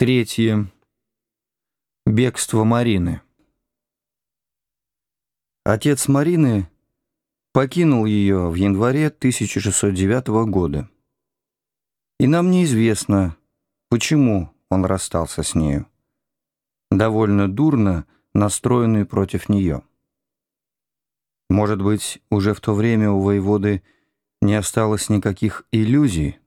Третье. Бегство Марины. Отец Марины покинул ее в январе 1609 года. И нам неизвестно, почему он расстался с нею, довольно дурно настроенный против нее. Может быть, уже в то время у воеводы не осталось никаких иллюзий,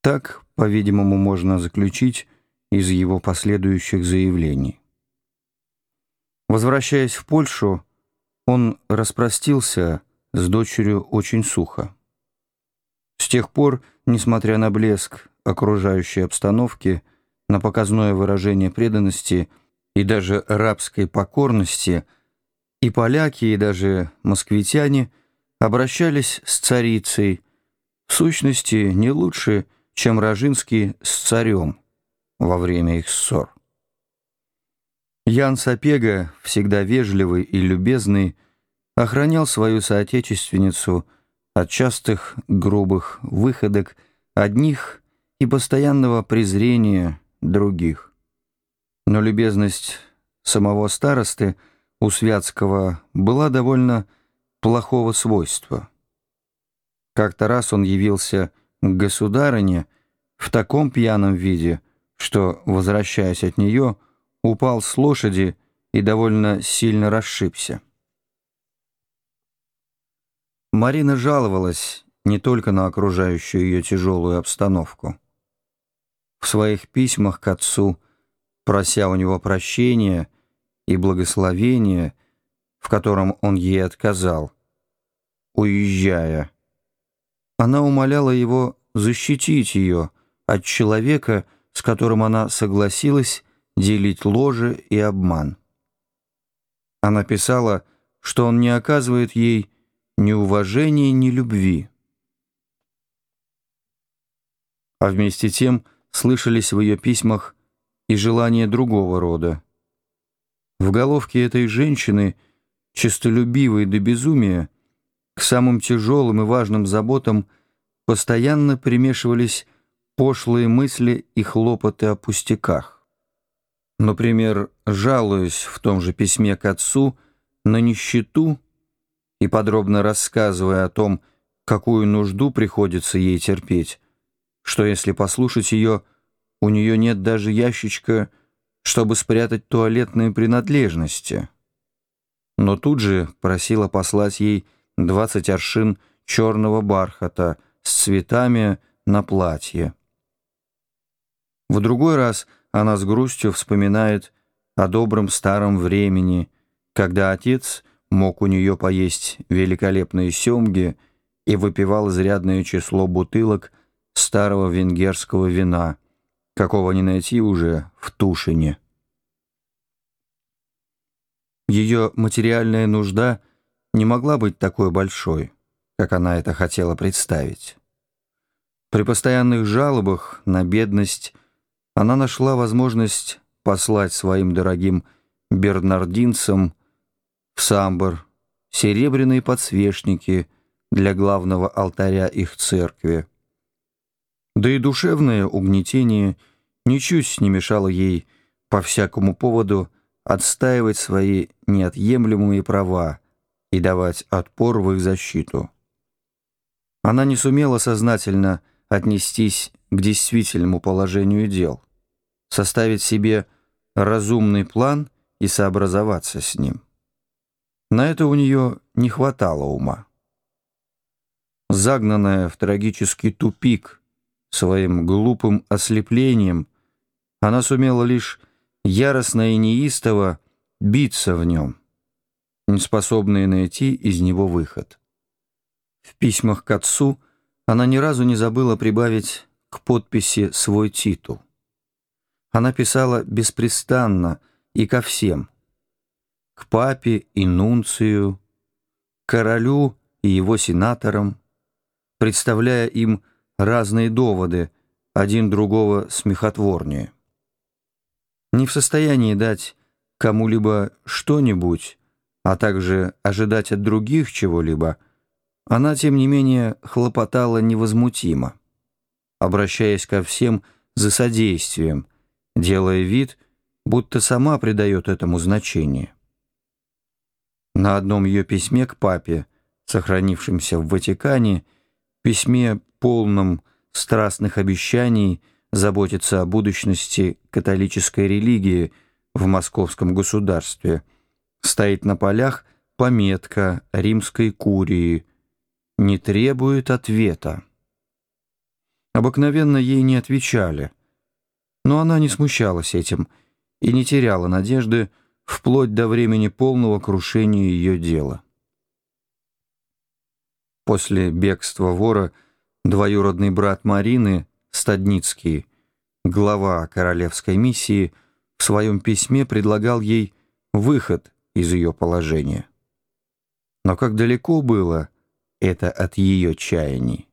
так, по-видимому, можно заключить из его последующих заявлений. Возвращаясь в Польшу, он распростился с дочерью очень сухо. С тех пор, несмотря на блеск окружающей обстановки, на показное выражение преданности и даже рабской покорности, и поляки, и даже москвитяне обращались с царицей, в сущности, не лучше, чем Рожинский с царем во время их ссор. Ян Сапега, всегда вежливый и любезный, охранял свою соотечественницу от частых грубых выходок одних и постоянного презрения других. Но любезность самого старосты у Святского была довольно плохого свойства. Как-то раз он явился государыне в таком пьяном виде, что, возвращаясь от нее, упал с лошади и довольно сильно расшибся. Марина жаловалась не только на окружающую ее тяжелую обстановку. В своих письмах к отцу, прося у него прощения и благословения, в котором он ей отказал, уезжая, она умоляла его защитить ее от человека, с которым она согласилась делить ложе и обман. Она писала, что он не оказывает ей ни уважения, ни любви. А вместе тем слышались в ее письмах и желания другого рода. В головке этой женщины, честолюбивой до безумия, к самым тяжелым и важным заботам постоянно примешивались пошлые мысли и хлопоты о пустяках. Например, жалуясь в том же письме к отцу на нищету и подробно рассказывая о том, какую нужду приходится ей терпеть, что если послушать ее, у нее нет даже ящичка, чтобы спрятать туалетные принадлежности. Но тут же просила послать ей двадцать аршин черного бархата с цветами на платье. В другой раз она с грустью вспоминает о добром старом времени, когда отец мог у нее поесть великолепные семги и выпивал изрядное число бутылок старого венгерского вина, какого не найти уже в Тушине. Ее материальная нужда не могла быть такой большой, как она это хотела представить. При постоянных жалобах на бедность она нашла возможность послать своим дорогим бернардинцам в самбор серебряные подсвечники для главного алтаря их церкви. Да и душевное угнетение ничуть не мешало ей по всякому поводу отстаивать свои неотъемлемые права, и давать отпор в их защиту. Она не сумела сознательно отнестись к действительному положению дел, составить себе разумный план и сообразоваться с ним. На это у нее не хватало ума. Загнанная в трагический тупик своим глупым ослеплением, она сумела лишь яростно и неистово биться в нем, не способные найти из него выход. В письмах к отцу она ни разу не забыла прибавить к подписи свой титул. Она писала беспрестанно и ко всем. К папе и нунцию, королю и его сенаторам, представляя им разные доводы, один другого смехотворнее. Не в состоянии дать кому-либо что-нибудь, а также ожидать от других чего-либо, она, тем не менее, хлопотала невозмутимо, обращаясь ко всем за содействием, делая вид, будто сама придает этому значение. На одном ее письме к папе, сохранившемся в Ватикане, письме полном страстных обещаний заботиться о будущности католической религии в московском государстве, стоит на полях пометка римской курии «Не требует ответа». Обыкновенно ей не отвечали, но она не смущалась этим и не теряла надежды вплоть до времени полного крушения ее дела. После бегства вора двоюродный брат Марины, Стадницкий, глава королевской миссии, в своем письме предлагал ей выход из ее положения. Но как далеко было это от ее чаяний?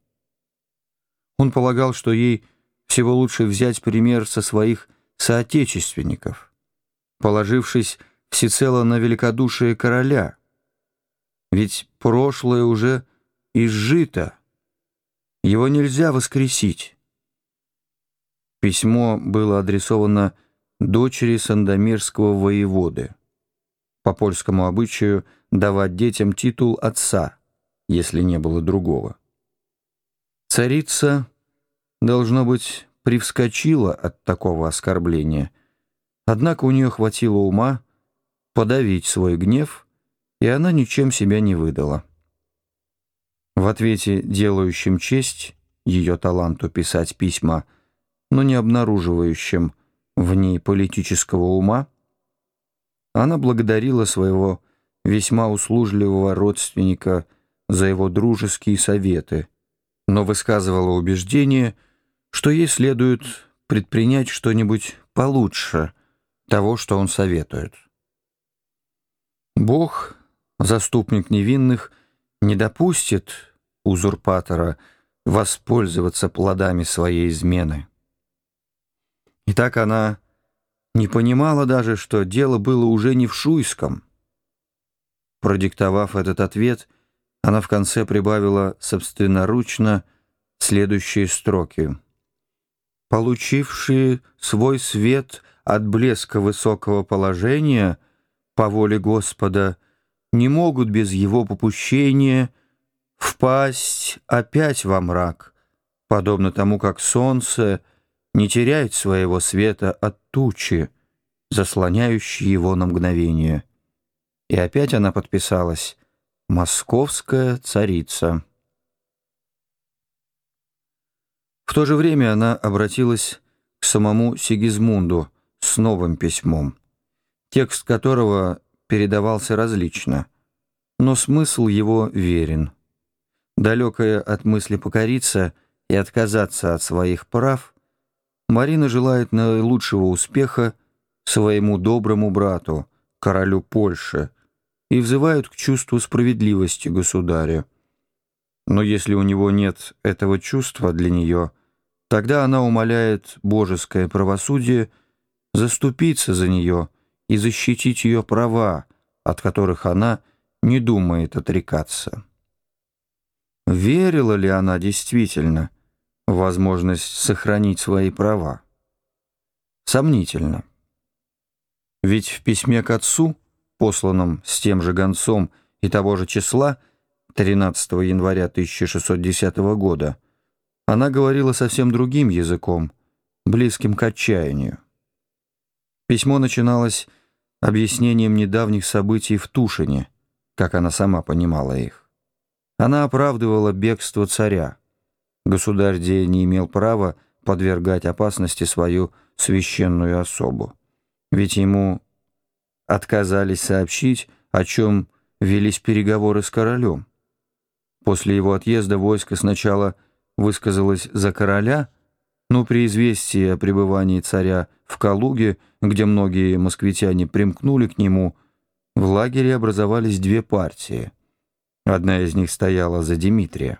Он полагал, что ей всего лучше взять пример со своих соотечественников, положившись всецело на великодушие короля. Ведь прошлое уже изжито, его нельзя воскресить. Письмо было адресовано дочери Сандомирского воеводы. По польскому обычаю давать детям титул отца, если не было другого. Царица, должно быть, привскочила от такого оскорбления, однако у нее хватило ума подавить свой гнев, и она ничем себя не выдала. В ответе делающим честь ее таланту писать письма, но не обнаруживающим в ней политического ума, она благодарила своего весьма услужливого родственника за его дружеские советы, но высказывала убеждение, что ей следует предпринять что-нибудь получше того, что он советует. Бог, заступник невинных, не допустит узурпатора воспользоваться плодами своей измены. И так она не понимала даже, что дело было уже не в Шуйском. Продиктовав этот ответ, она в конце прибавила собственноручно следующие строки. «Получившие свой свет от блеска высокого положения по воле Господа не могут без его попущения впасть опять во мрак, подобно тому, как солнце не теряет своего света от тучи, заслоняющей его на мгновение». И опять она подписалась Московская царица. В то же время она обратилась к самому Сигизмунду с новым письмом, текст которого передавался различно, но смысл его верен. Далекая от мысли покориться и отказаться от своих прав, Марина желает наилучшего успеха своему доброму брату, королю Польши, и взывают к чувству справедливости государя. Но если у него нет этого чувства для нее, тогда она умоляет божеское правосудие заступиться за нее и защитить ее права, от которых она не думает отрекаться. Верила ли она действительно возможность сохранить свои права? Сомнительно. Ведь в письме к отцу посланном с тем же гонцом и того же числа, 13 января 1610 года, она говорила совсем другим языком, близким к отчаянию. Письмо начиналось объяснением недавних событий в Тушине, как она сама понимала их. Она оправдывала бегство царя. Государь Де не имел права подвергать опасности свою священную особу, ведь ему отказались сообщить, о чем велись переговоры с королем. После его отъезда войско сначала высказалось за короля, но при известии о пребывании царя в Калуге, где многие москвитяне примкнули к нему, в лагере образовались две партии. Одна из них стояла за Дмитрия.